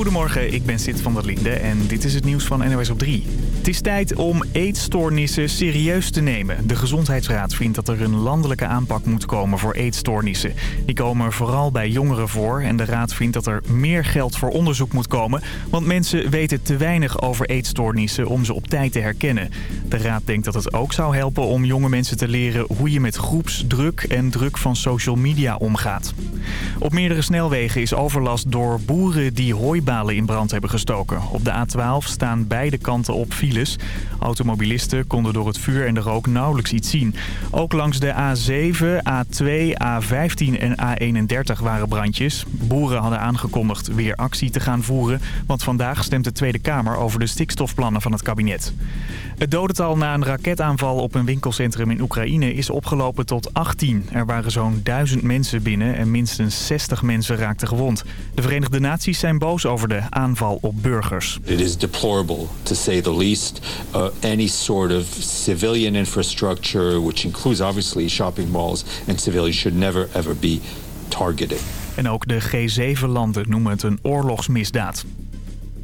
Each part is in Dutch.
Goedemorgen, ik ben Sid van der Linde en dit is het nieuws van NOS op 3. Het is tijd om eetstoornissen serieus te nemen. De Gezondheidsraad vindt dat er een landelijke aanpak moet komen voor eetstoornissen. Die komen vooral bij jongeren voor en de raad vindt dat er meer geld voor onderzoek moet komen... want mensen weten te weinig over eetstoornissen om ze op tijd te herkennen. De raad denkt dat het ook zou helpen om jonge mensen te leren hoe je met groepsdruk en druk van social media omgaat. Op meerdere snelwegen is overlast door boeren die in brand hebben gestoken. Op de A12 staan beide kanten op files. Automobilisten konden door het vuur en de rook nauwelijks iets zien. Ook langs de A7, A2, A15 en A31 waren brandjes. Boeren hadden aangekondigd weer actie te gaan voeren... want vandaag stemt de Tweede Kamer over de stikstofplannen van het kabinet. Het dodental na een raketaanval op een winkelcentrum in Oekraïne is opgelopen tot 18. Er waren zo'n 1000 mensen binnen en minstens 60 mensen raakten gewond. De Verenigde Naties zijn boos over de aanval op burgers. It is deplorable to say the least. Uh, any sort of civilian infrastructure, which includes obviously shopping malls and civilians, should never ever be targeted. En ook de G7-landen noemen het een oorlogsmisdaad.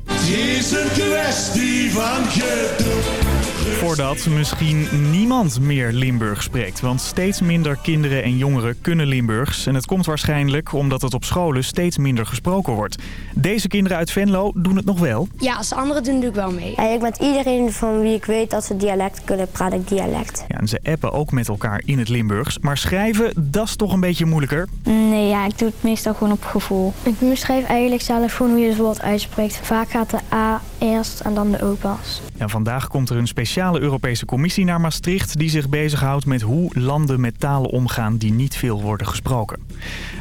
Het is een kwestie van geduld. Voordat misschien niemand meer Limburg spreekt. Want steeds minder kinderen en jongeren kunnen Limburgs. En het komt waarschijnlijk omdat het op scholen steeds minder gesproken wordt. Deze kinderen uit Venlo doen het nog wel. Ja, als de anderen doen doe ik wel mee. Eigenlijk met iedereen van wie ik weet dat ze dialect kunnen, praat ik dialect. Ja, en ze appen ook met elkaar in het Limburgs. Maar schrijven, dat is toch een beetje moeilijker. Nee, ja, ik doe het meestal gewoon op gevoel. Ik beschrijf eigenlijk zelf gewoon hoe je het woord uitspreekt. Vaak gaat de A eerst en dan de O pas. En vandaag komt er een speciale Europese commissie naar Maastricht... die zich bezighoudt met hoe landen met talen omgaan die niet veel worden gesproken.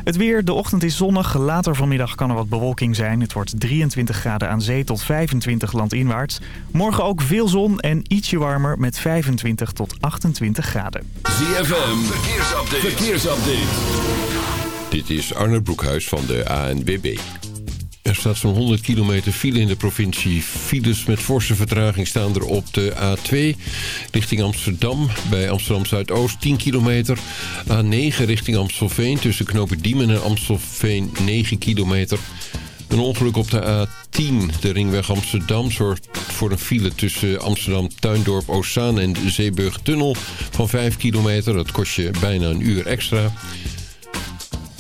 Het weer, de ochtend is zonnig. Later vanmiddag kan er wat bewolking zijn. Het wordt 23 graden aan zee tot 25 landinwaarts. Morgen ook veel zon en ietsje warmer met 25 tot 28 graden. ZFM, verkeersupdate. verkeersupdate. Dit is Arne Broekhuis van de ANWB. Er staat zo'n 100 kilometer file in de provincie. Files met forse vertraging staan er op de A2 richting Amsterdam. Bij Amsterdam Zuidoost 10 kilometer. A9 richting Amstelveen tussen Knopen Diemen en Amstelveen 9 kilometer. Een ongeluk op de A10, de ringweg Amsterdam, zorgt voor een file tussen Amsterdam Tuindorp Oostzaan en de Zeeburgtunnel van 5 kilometer. Dat kost je bijna een uur extra.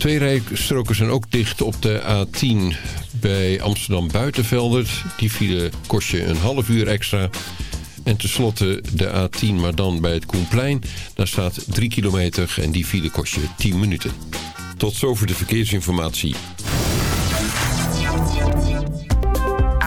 Twee rijstroken zijn ook dicht op de A10 bij Amsterdam Buitenveldert. Die file kost je een half uur extra. En tenslotte de A10, maar dan bij het Koenplein. Daar staat 3 kilometer en die file kost je 10 minuten. Tot zover de verkeersinformatie.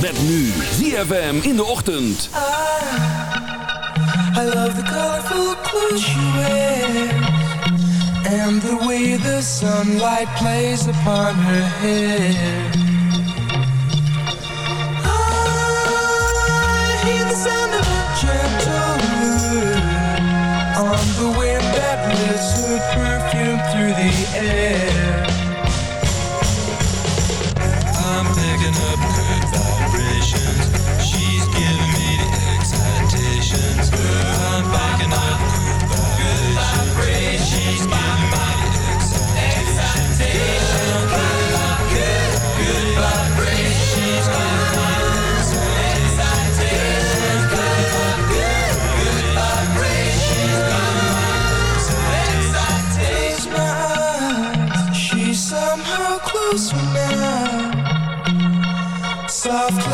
Met nu ZFM in de ochtend. I love the colorful clothes she wears And the way the sunlight plays upon her hair I hear the sound On the wind that lifts her perfume through the air I'm picking up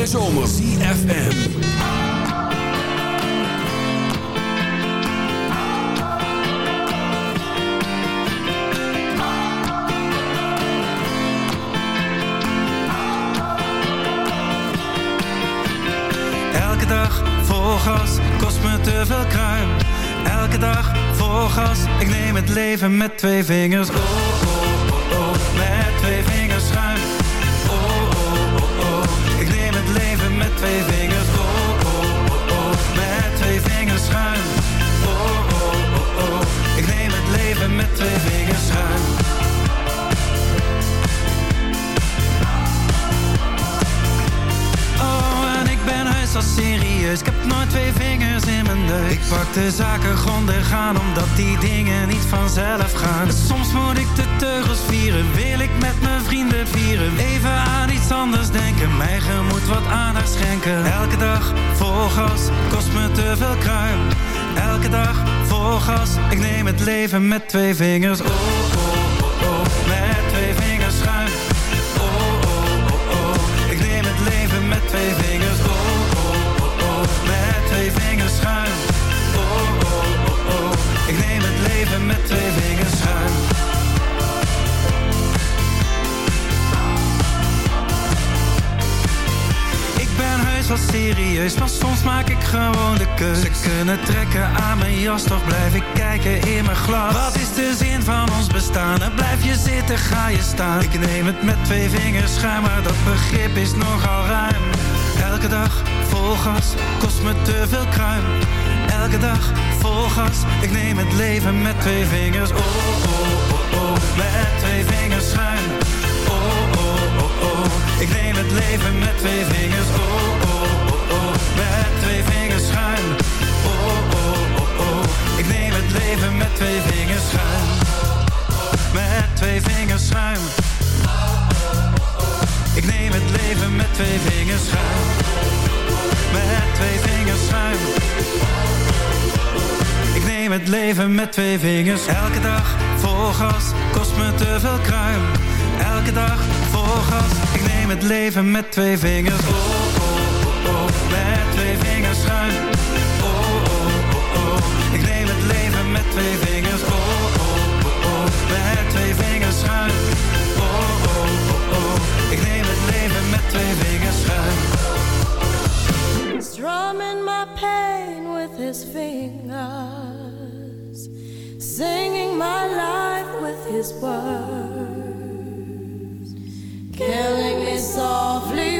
De zomer. De zaken grondig aan, omdat die dingen niet vanzelf gaan. Soms moet ik de teugels vieren, wil ik met mijn vrienden vieren. Even aan iets anders denken, mijn gemoed wat aandacht schenken. Elke dag vol gas, kost me te veel kruim. Elke dag vol gas, ik neem het leven met twee vingers. Oh, oh, oh, oh, met twee vingers schuim. Oh, oh, oh, oh, ik neem het leven met twee vingers. Oh, oh, oh, oh, met twee vingers schuim. Ik neem het leven met twee vingers schuim. Ik ben heus wel serieus, maar soms maak ik gewoon de keus. Ze kunnen trekken aan mijn jas, toch blijf ik kijken in mijn glas. Wat is de zin van ons bestaan? En blijf je zitten, ga je staan. Ik neem het met twee vingers schuim, maar dat begrip is nogal ruim. Elke dag vol gas, kost me te veel kruim. Elke dag vol gas, ik neem het leven met twee vingers. Oh, oh, oh, oh, met twee vingers schuim. Oh, oh, oh, oh, ik neem het leven met twee vingers. Oh, oh, oh, oh, met twee vingers schuim. Oh, oh, oh, oh, ik neem het leven met twee vingers schuim. Met twee vingers schuim. Ik neem het leven met twee vingers schuim. Met twee vingers schuim. Ik neem het leven met twee vingers. Elke dag vol gas, kost me te veel kruim. Elke dag vol gas, ik neem het leven met twee vingers. Oh, oh, oh, oh, met twee vingers schuim. Oh, oh, oh, oh, ik neem het leven met twee vingers. Oh, oh, oh, oh, met twee vingers schuim. Oh, oh, oh, oh, ik neem het leven met twee vingers schuim. Strumming my pain with his fingers, singing my life with his words, killing me softly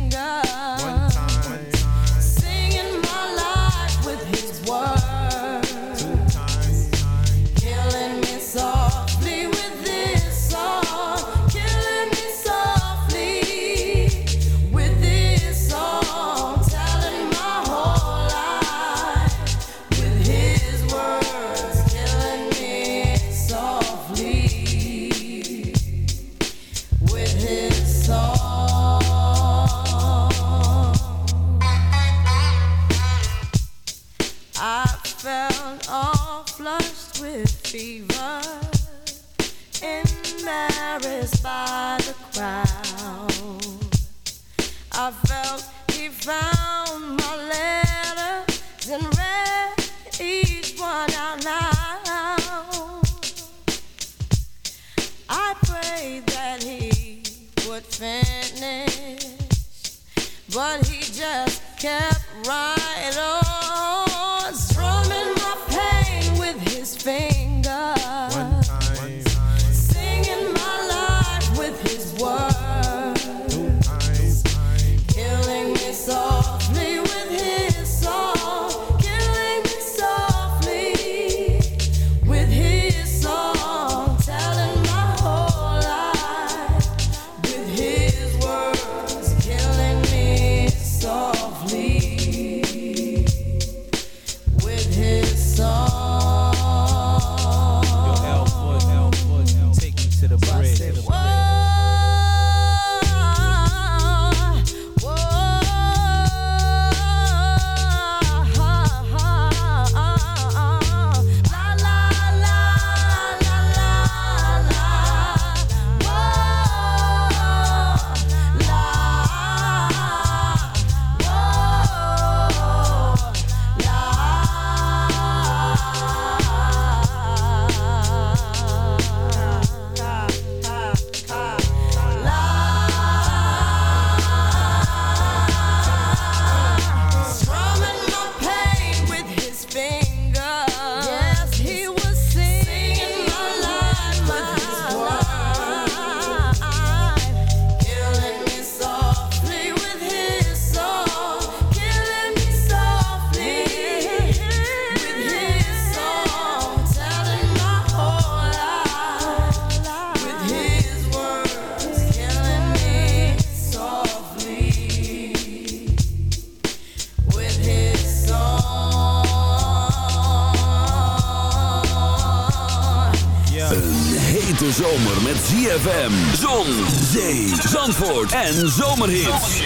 en zomerhits.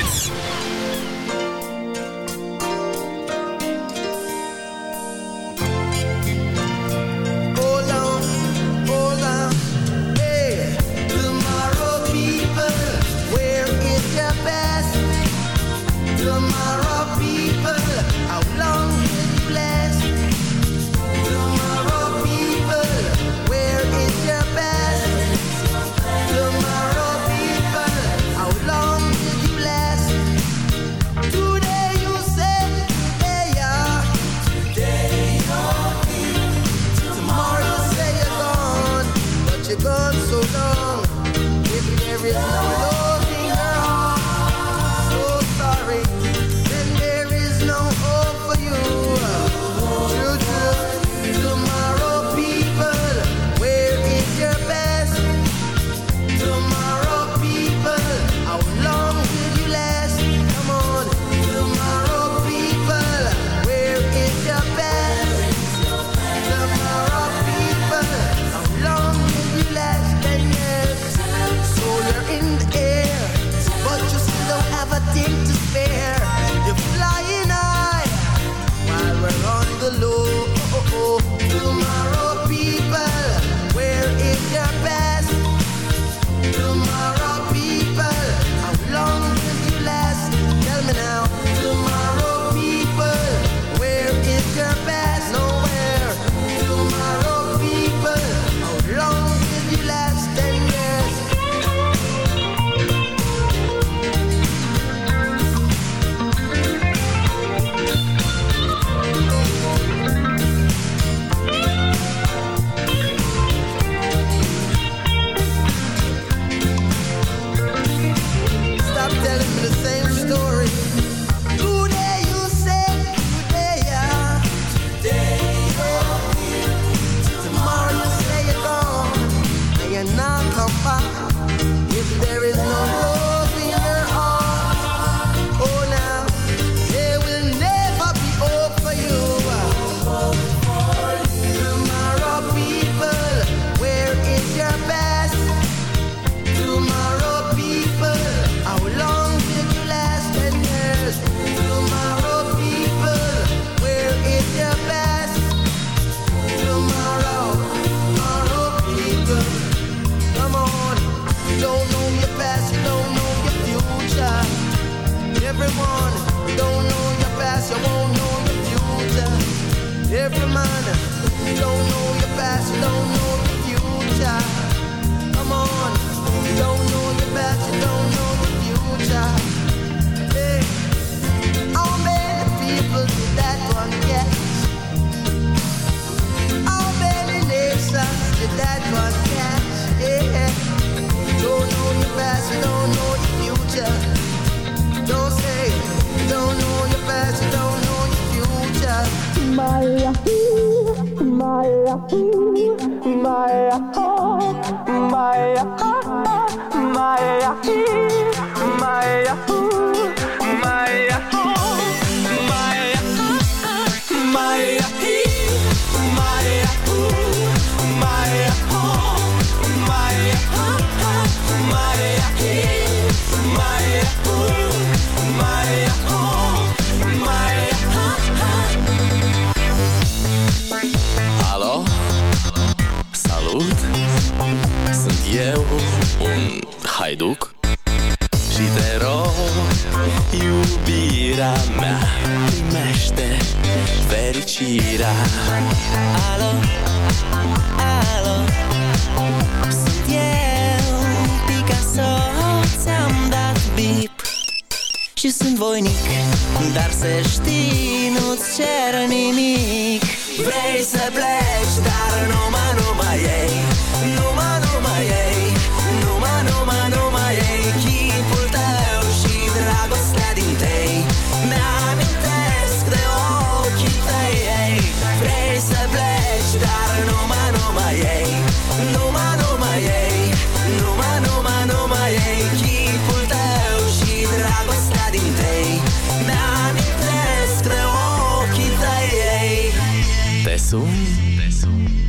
sun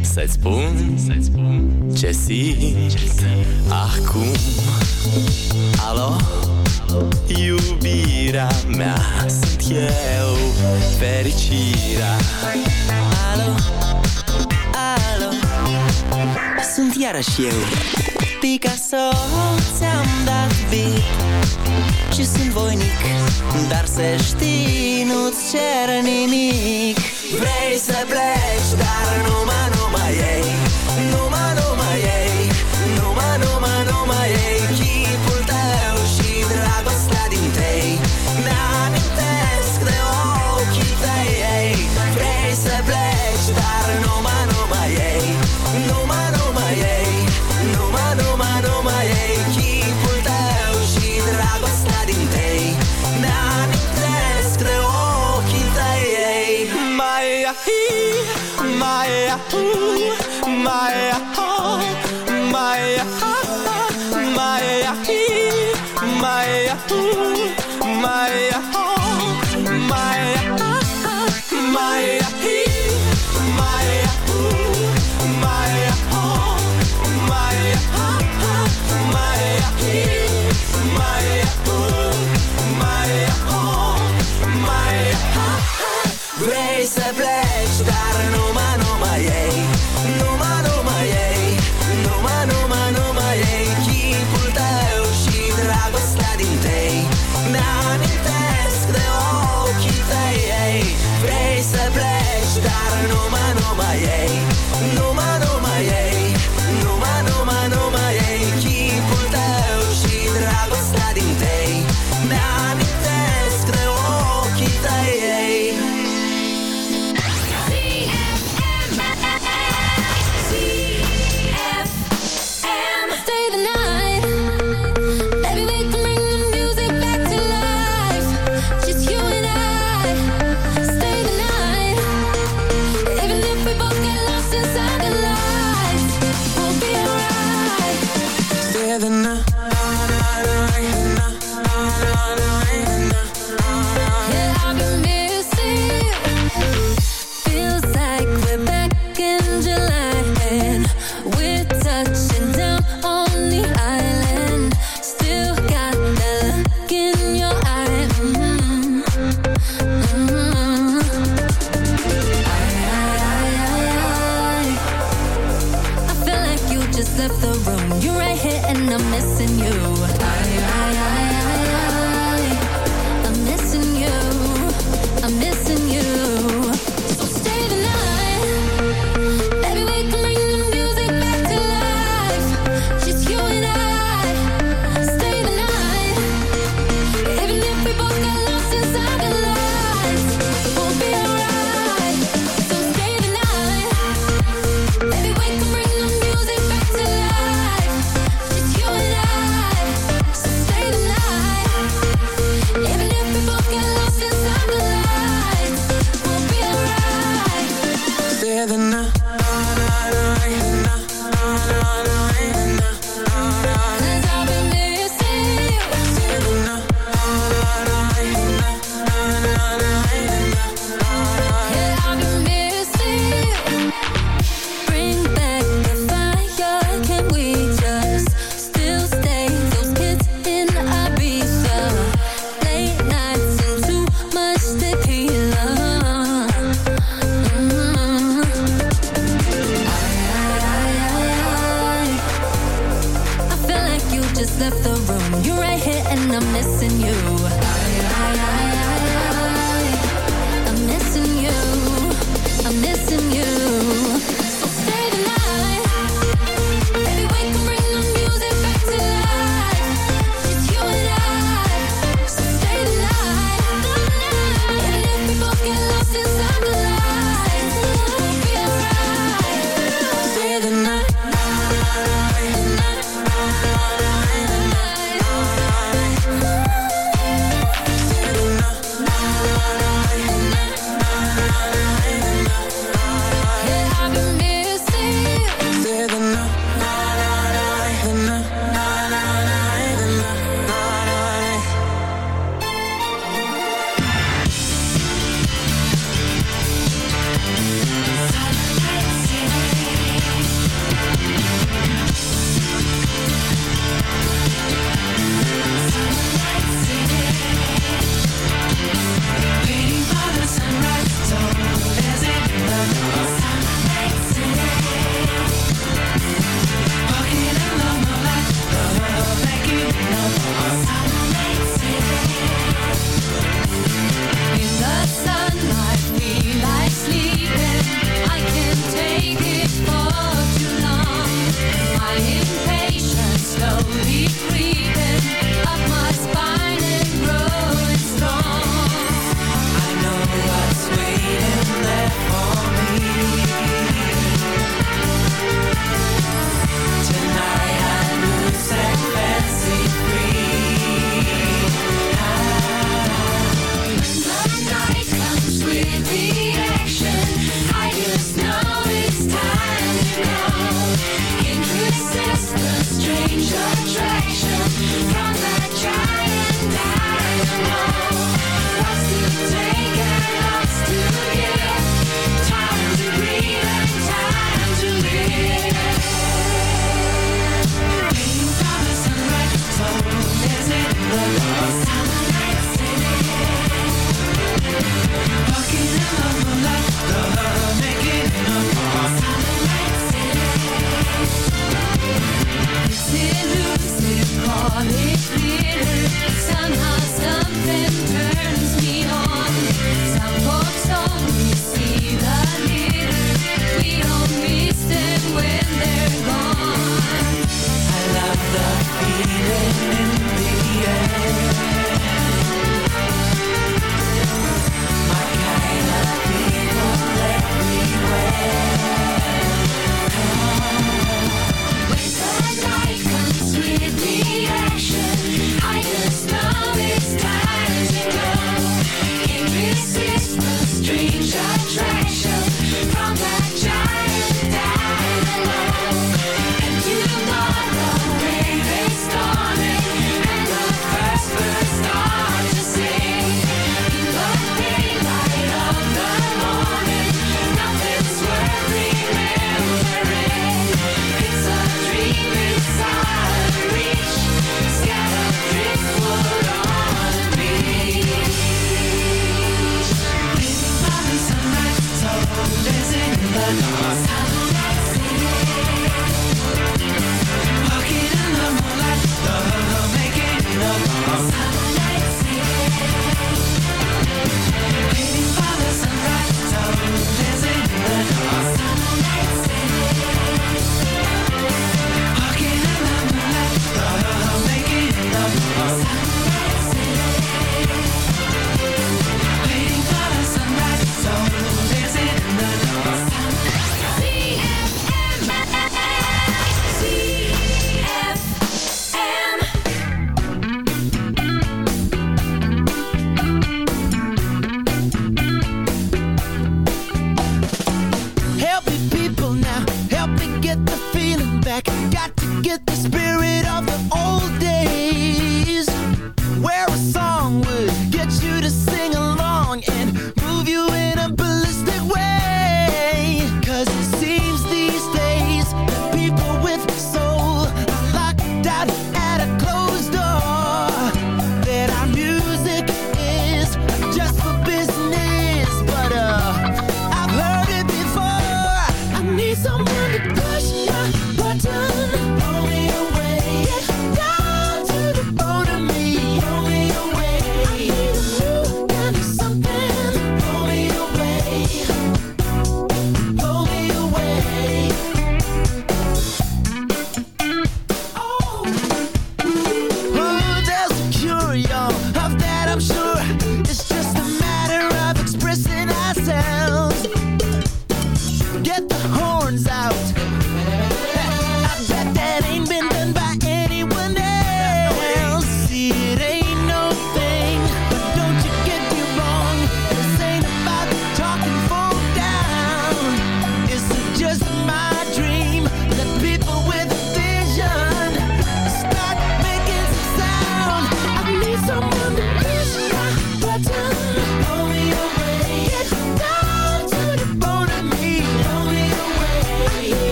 Să-ți spun, să-ți spun ce simt Acum Alo? Iubirea mea Sunt eu Fericirea Alo? Alo? Sunt iarăși eu Picasso Ți-am dat beat Și sunt voinic Dar să știi Nu-ți cer nimic. Vrei să pleci Dar nu numai, numai ei Nu fire.